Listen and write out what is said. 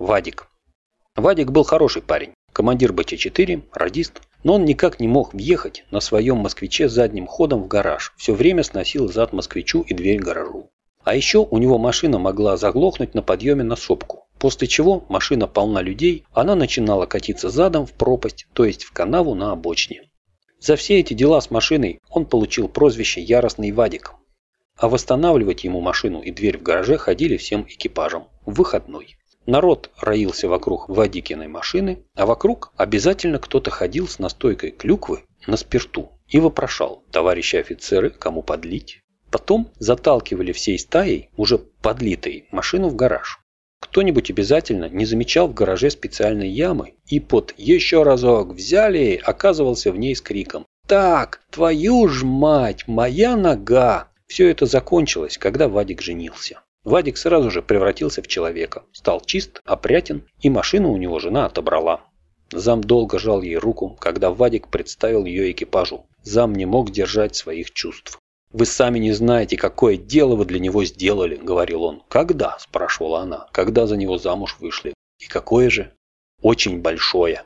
Вадик. Вадик был хороший парень, командир БТ-4, радист, но он никак не мог въехать на своем москвиче задним ходом в гараж, все время сносил зад москвичу и дверь гаражу. А еще у него машина могла заглохнуть на подъеме на сопку, после чего машина полна людей, она начинала катиться задом в пропасть, то есть в канаву на обочине. За все эти дела с машиной он получил прозвище «Яростный Вадик». А восстанавливать ему машину и дверь в гараже ходили всем экипажем в выходной. Народ роился вокруг Вадикиной машины, а вокруг обязательно кто-то ходил с настойкой клюквы на спирту и вопрошал, товарищи офицеры, кому подлить. Потом заталкивали всей стаей, уже подлитой, машину в гараж. Кто-нибудь обязательно не замечал в гараже специальной ямы и под «еще разок взяли» оказывался в ней с криком «Так, твою ж мать, моя нога!» Все это закончилось, когда Вадик женился. Вадик сразу же превратился в человека, стал чист, опрятен, и машину у него жена отобрала. Зам долго жал ей руку, когда Вадик представил ее экипажу. Зам не мог держать своих чувств. «Вы сами не знаете, какое дело вы для него сделали», — говорил он. «Когда?» — спрашивала она. «Когда за него замуж вышли?» «И какое же?» «Очень большое».